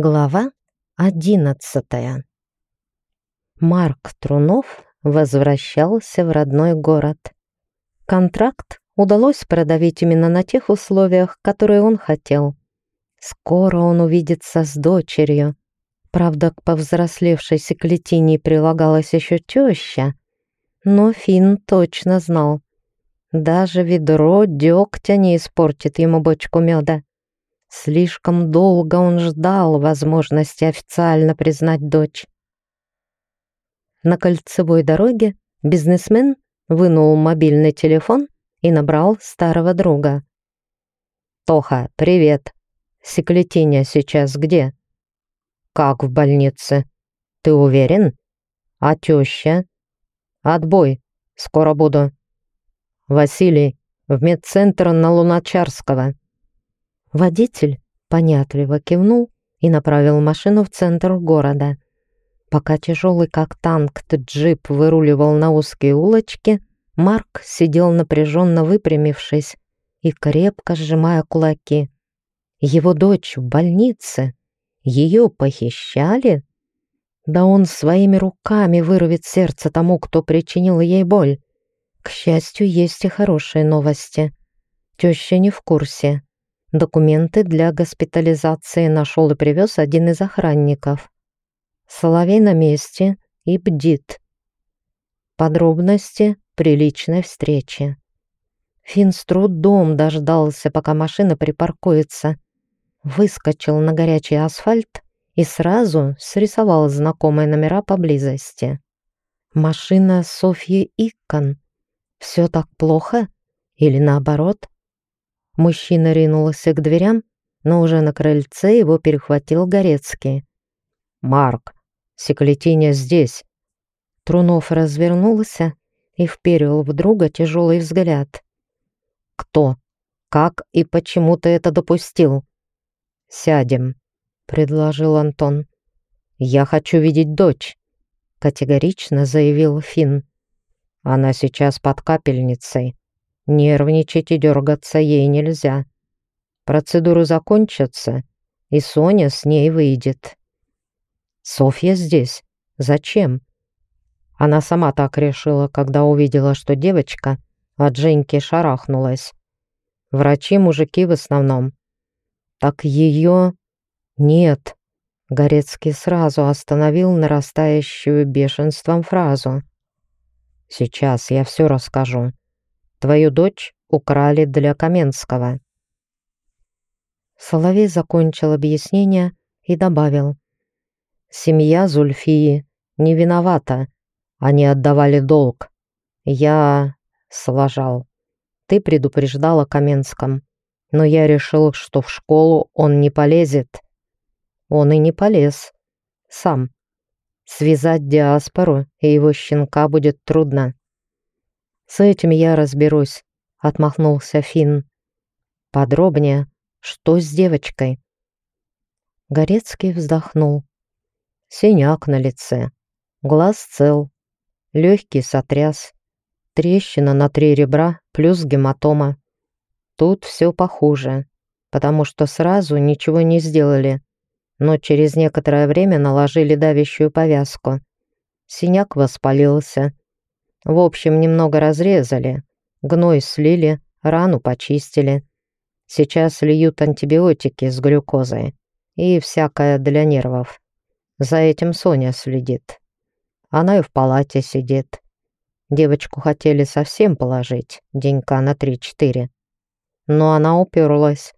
Глава одиннадцатая. Марк Трунов возвращался в родной город. Контракт удалось продавить именно на тех условиях, которые он хотел. Скоро он увидится с дочерью. Правда, к повзрослевшей секлетине прилагалась еще теща, но Финн точно знал. Даже ведро дегтя не испортит ему бочку меда. Слишком долго он ждал возможности официально признать дочь. На кольцевой дороге бизнесмен вынул мобильный телефон и набрал старого друга. «Тоха, привет. Секлетиня сейчас где?» «Как в больнице? Ты уверен? А теща?» «Отбой. Скоро буду». «Василий, в медцентр на Луначарского». Водитель понятливо кивнул и направил машину в центр города. Пока тяжелый как танк джип выруливал на узкие улочки, Марк сидел напряженно выпрямившись и крепко сжимая кулаки. Его дочь в больнице. Ее похищали? Да он своими руками вырвет сердце тому, кто причинил ей боль. К счастью, есть и хорошие новости. Теща не в курсе. Документы для госпитализации нашел и привез один из охранников. Соловей на месте и бдит. Подробности приличной встречи. Финн с трудом дождался, пока машина припаркуется. Выскочил на горячий асфальт и сразу срисовал знакомые номера поблизости. Машина Софьи Иккон. Все так плохо? Или наоборот? Мужчина ринулся к дверям, но уже на крыльце его перехватил Горецкий. «Марк, секлетиня здесь!» Трунов развернулся и вперил в друга тяжелый взгляд. «Кто? Как и почему ты это допустил?» «Сядем», — предложил Антон. «Я хочу видеть дочь», — категорично заявил Финн. «Она сейчас под капельницей. Нервничать и дергаться ей нельзя. Процедуры закончатся, и Соня с ней выйдет. Софья здесь. Зачем? Она сама так решила, когда увидела, что девочка от Женьки шарахнулась. Врачи-мужики в основном. Так ее... Нет. Горецкий сразу остановил нарастающую бешенством фразу. «Сейчас я все расскажу. Твою дочь украли для Каменского». Соловей закончил объяснение и добавил. «Семья Зульфии не виновата. Они отдавали долг. Я сложал. Ты предупреждала Каменском, но я решил, что в школу он не полезет. Он и не полез. Сам. Связать диаспору и его щенка будет трудно. «С этим я разберусь», — отмахнулся Финн. «Подробнее, что с девочкой?» Горецкий вздохнул. Синяк на лице, глаз цел, легкий сотряс, трещина на три ребра плюс гематома. Тут все похуже, потому что сразу ничего не сделали, но через некоторое время наложили давящую повязку. Синяк воспалился, в общем, немного разрезали, гной слили, рану почистили. Сейчас льют антибиотики с глюкозой и всякое для нервов. За этим Соня следит. Она и в палате сидит. Девочку хотели совсем положить, денька на три-четыре. Но она уперлась,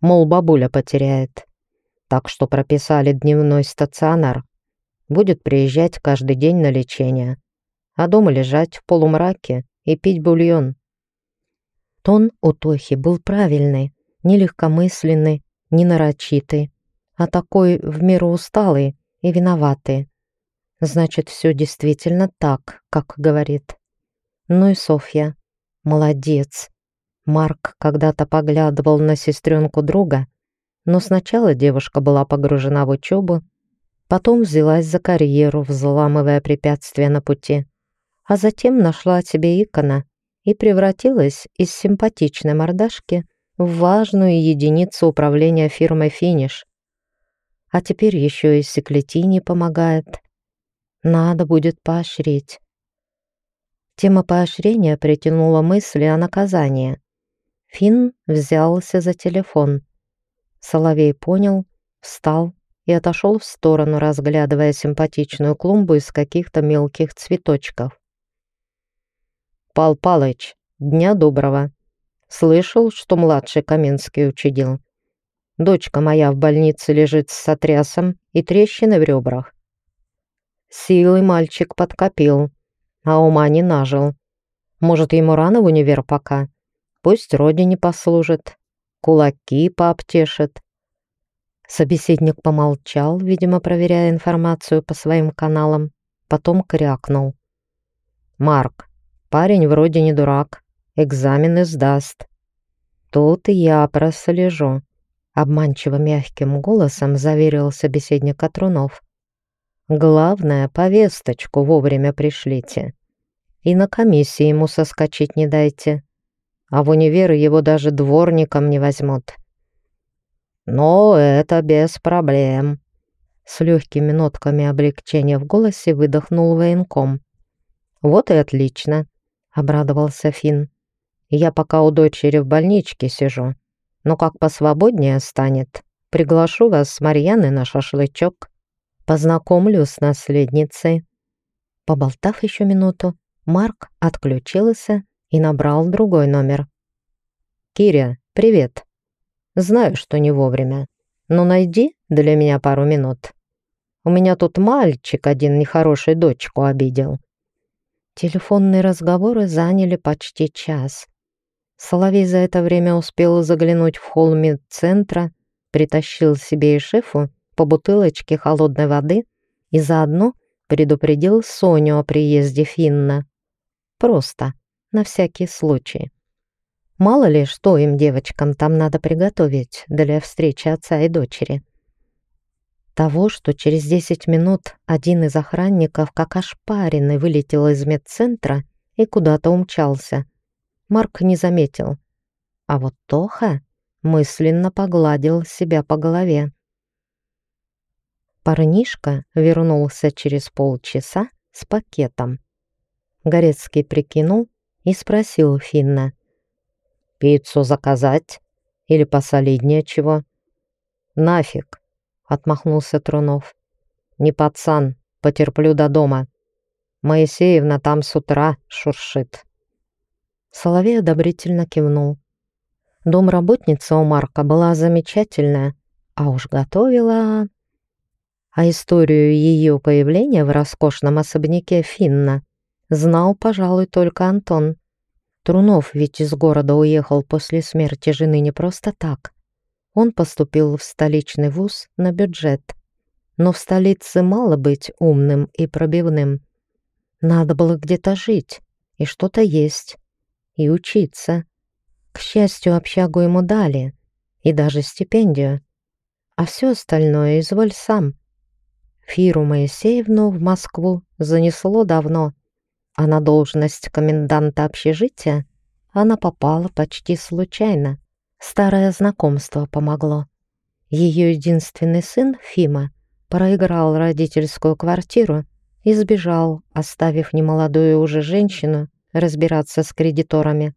мол, бабуля потеряет. Так что прописали дневной стационар. Будет приезжать каждый день на лечение а дома лежать в полумраке и пить бульон. Тон у Тохи был правильный, не легкомысленный, не нарочитый, а такой в меру усталый и виноватый. Значит, все действительно так, как говорит. Ну и Софья. Молодец. Марк когда-то поглядывал на сестренку друга, но сначала девушка была погружена в учебу, потом взялась за карьеру, взламывая препятствия на пути а затем нашла себе икона и превратилась из симпатичной мордашки в важную единицу управления фирмой «Финиш». а теперь еще и секлетине помогает. Надо будет поощрить. Тема поощрения притянула мысли о наказании. Финн взялся за телефон. Соловей понял, встал и отошел в сторону, разглядывая симпатичную клумбу из каких-то мелких цветочков. «Пал Палыч, дня доброго. Слышал, что младший Каменский учудил. Дочка моя в больнице лежит с сотрясом и трещины в ребрах. Силы мальчик подкопил, а ума не нажил. Может, ему рано в универ пока? Пусть родине послужит, кулаки пообтешит. Собеседник помолчал, видимо, проверяя информацию по своим каналам, потом крякнул. «Марк, парень вроде не дурак, экзамены сдаст. Тут и я прослежу», — обманчиво мягким голосом заверил собеседник Катрунов. Главное, повесточку вовремя пришлите. И на комиссии ему соскочить не дайте. А в универ его даже дворником не возьмут. Но это без проблем. С легкими нотками облегчения в голосе выдохнул военком. Вот и отлично, обрадовался Финн. Я пока у дочери в больничке сижу. Но как посвободнее станет, приглашу вас с Марьяной на шашлычок. Познакомлю с наследницей». Поболтав еще минуту, Марк отключился и набрал другой номер. «Киря, привет. Знаю, что не вовремя, но найди для меня пару минут. У меня тут мальчик один нехороший дочку обидел». Телефонные разговоры заняли почти час. Соловей за это время успел заглянуть в холл медцентра, притащил себе и шефу по бутылочке холодной воды и заодно предупредил Соню о приезде Финна. Просто, на всякий случай. Мало ли, что им, девочкам, там надо приготовить для встречи отца и дочери. Того, что через 10 минут один из охранников, как ошпаренный, вылетел из медцентра и куда-то умчался, Марк не заметил. А вот Тоха мысленно погладил себя по голове. Парнишка вернулся через полчаса с пакетом. Горецкий прикинул и спросил Финна. «Пиццу заказать? Или посолиднее чего?» «Нафиг!» — отмахнулся Трунов. «Не пацан, потерплю до дома. Моисеевна там с утра шуршит». Соловей одобрительно кивнул. Домработница у Марка была замечательная, а уж готовила а историю ее появления в роскошном особняке Финна знал, пожалуй, только Антон. Трунов ведь из города уехал после смерти жены не просто так. Он поступил в столичный вуз на бюджет. Но в столице мало быть умным и пробивным. Надо было где-то жить и что-то есть, и учиться. К счастью, общагу ему дали, и даже стипендию. А все остальное изволь сам. Фиру Моисеевну в Москву занесло давно, а на должность коменданта общежития она попала почти случайно. Старое знакомство помогло. Ее единственный сын, Фима, проиграл родительскую квартиру и сбежал, оставив немолодую уже женщину разбираться с кредиторами.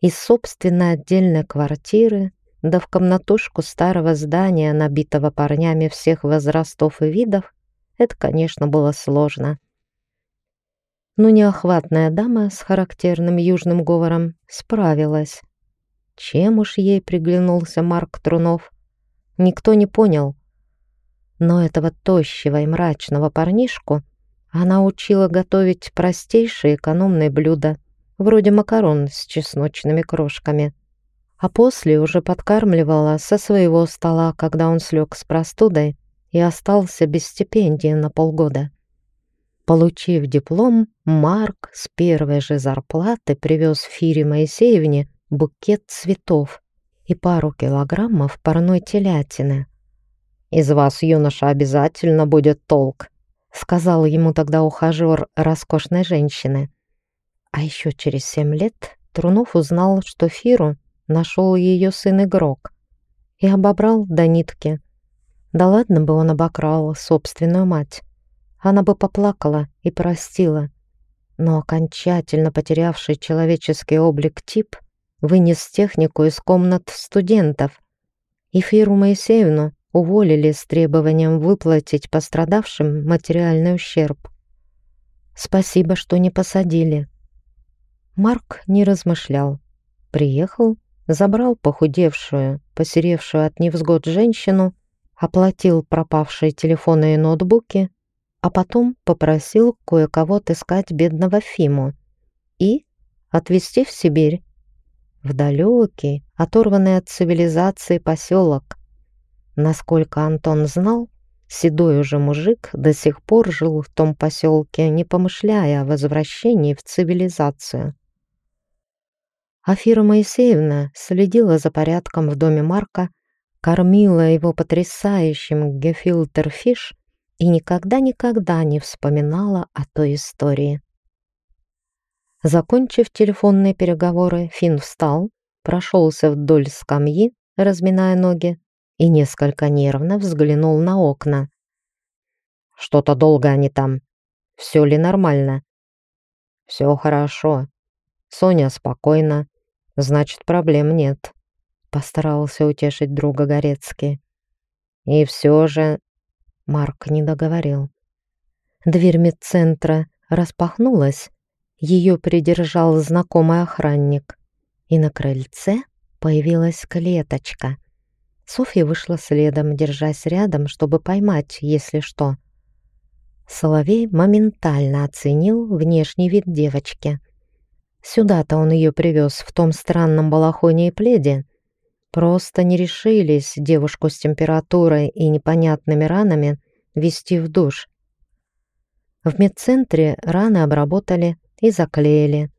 Из собственной отдельной квартиры да в комнатушку старого здания, набитого парнями всех возрастов и видов, это, конечно, было сложно. Но неохватная дама с характерным южным говором справилась. Чем уж ей приглянулся Марк Трунов, никто не понял. Но этого тощего и мрачного парнишку она учила готовить простейшие экономные блюда, вроде макарон с чесночными крошками а после уже подкармливала со своего стола, когда он слег с простудой и остался без стипендии на полгода. Получив диплом, Марк с первой же зарплаты привез Фире Моисеевне букет цветов и пару килограммов парной телятины. «Из вас, юноша, обязательно будет толк», сказал ему тогда ухажер роскошной женщины. А еще через семь лет Трунов узнал, что Фиру нашел ее сын игрок и обобрал до нитки. Да ладно бы он обокрал собственную мать. Она бы поплакала и простила. Но окончательно потерявший человеческий облик тип вынес технику из комнат студентов. И Фиру Моисеевну уволили с требованием выплатить пострадавшим материальный ущерб. Спасибо, что не посадили. Марк не размышлял. Приехал, забрал похудевшую, посеревшую от невзгод женщину, оплатил пропавшие телефоны и ноутбуки, а потом попросил кое-кого отыскать бедного Фиму и отвезти в Сибирь, в далекий, оторванный от цивилизации поселок. Насколько Антон знал, седой уже мужик до сих пор жил в том поселке, не помышляя о возвращении в цивилизацию. Афира Моисеевна следила за порядком в доме Марка, кормила его потрясающим гефилтерфиш и никогда-никогда не вспоминала о той истории. Закончив телефонные переговоры, Финн встал, прошелся вдоль скамьи, разминая ноги, и несколько нервно взглянул на окна. «Что-то долго они там. Все ли нормально?» «Все хорошо. Соня спокойна. Значит, проблем нет», — постарался утешить друга Горецкий. «И все же...» — Марк не договорил. Дверь медцентра распахнулась, ее придержал знакомый охранник, и на крыльце появилась клеточка. Софья вышла следом, держась рядом, чтобы поймать, если что. Соловей моментально оценил внешний вид девочки — Сюда-то он ее привез в том странном балахоне и пледе. Просто не решились девушку с температурой и непонятными ранами вести в душ. В медцентре раны обработали и заклеили.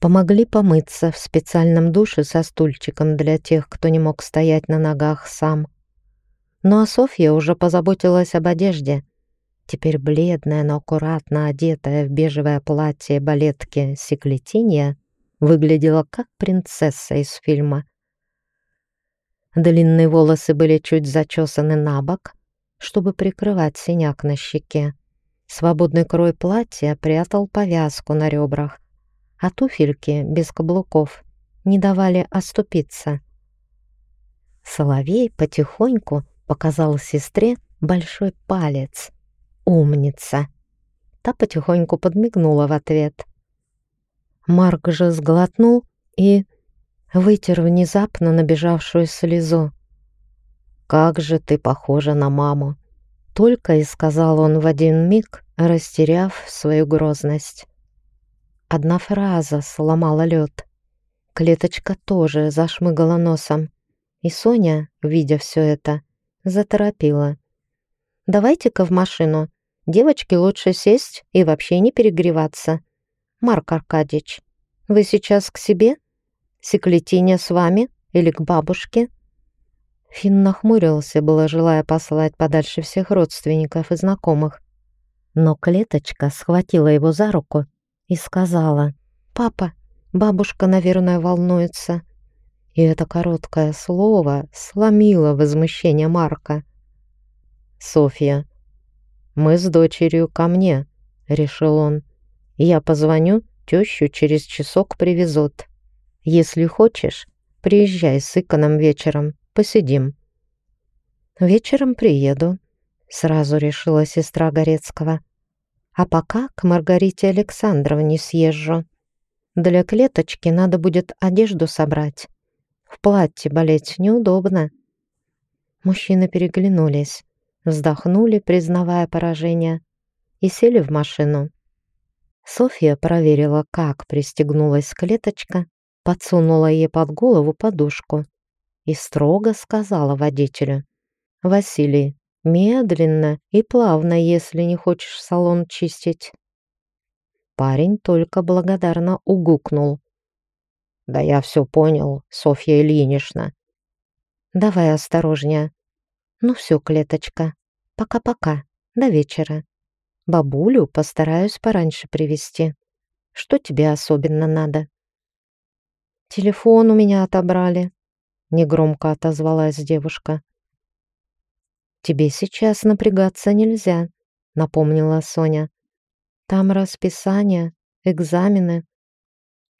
Помогли помыться в специальном душе со стульчиком для тех, кто не мог стоять на ногах сам. Ну а Софья уже позаботилась об одежде. Теперь бледная, но аккуратно одетая в бежевое платье балетки Секлетинья выглядела как принцесса из фильма. Длинные волосы были чуть зачесаны на бок, чтобы прикрывать синяк на щеке. Свободный крой платья прятал повязку на ребрах, а туфельки без каблуков не давали оступиться. Соловей потихоньку показал сестре большой палец — «Умница!» Та потихоньку подмигнула в ответ. Марк же сглотнул и вытер внезапно набежавшую слезу. «Как же ты похожа на маму!» Только и сказал он в один миг, растеряв свою грозность. Одна фраза сломала лед. Клеточка тоже зашмыгала носом. И Соня, видя все это, заторопила. «Давайте-ка в машину. Девочке лучше сесть и вообще не перегреваться. Марк Аркадьевич, вы сейчас к себе? Секлетиня с вами или к бабушке?» Финн нахмурился, было желая послать подальше всех родственников и знакомых. Но клеточка схватила его за руку и сказала, «Папа, бабушка, наверное, волнуется». И это короткое слово сломило возмущение Марка. «Софья, мы с дочерью ко мне», — решил он. «Я позвоню, тещу через часок привезут. Если хочешь, приезжай с Иконом вечером, посидим». «Вечером приеду», — сразу решила сестра Горецкого. «А пока к Маргарите Александровне съезжу. Для клеточки надо будет одежду собрать. В платье болеть неудобно». Мужчины переглянулись вздохнули, признавая поражение, и сели в машину. Софья проверила, как пристегнулась клеточка, подсунула ей под голову подушку и строго сказала водителю. «Василий, медленно и плавно, если не хочешь салон чистить». Парень только благодарно угукнул. «Да я все понял, Софья Ильинична». «Давай осторожнее», ну все, клеточка, пока-пока, до вечера. Бабулю постараюсь пораньше привести. Что тебе особенно надо? Телефон у меня отобрали, негромко отозвалась девушка. тебе сейчас напрягаться нельзя», — напомнила Соня. «Там расписание, экзамены».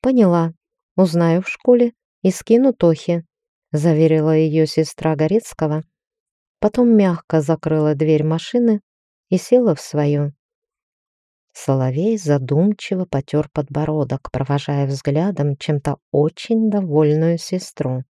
«Поняла. Узнаю в школе и скину Тохе», — заверила ее сестра Горецкого. Потом мягко закрыла дверь машины и села в свою. Соловей задумчиво потер подбородок, провожая взглядом чем-то очень довольную сестру.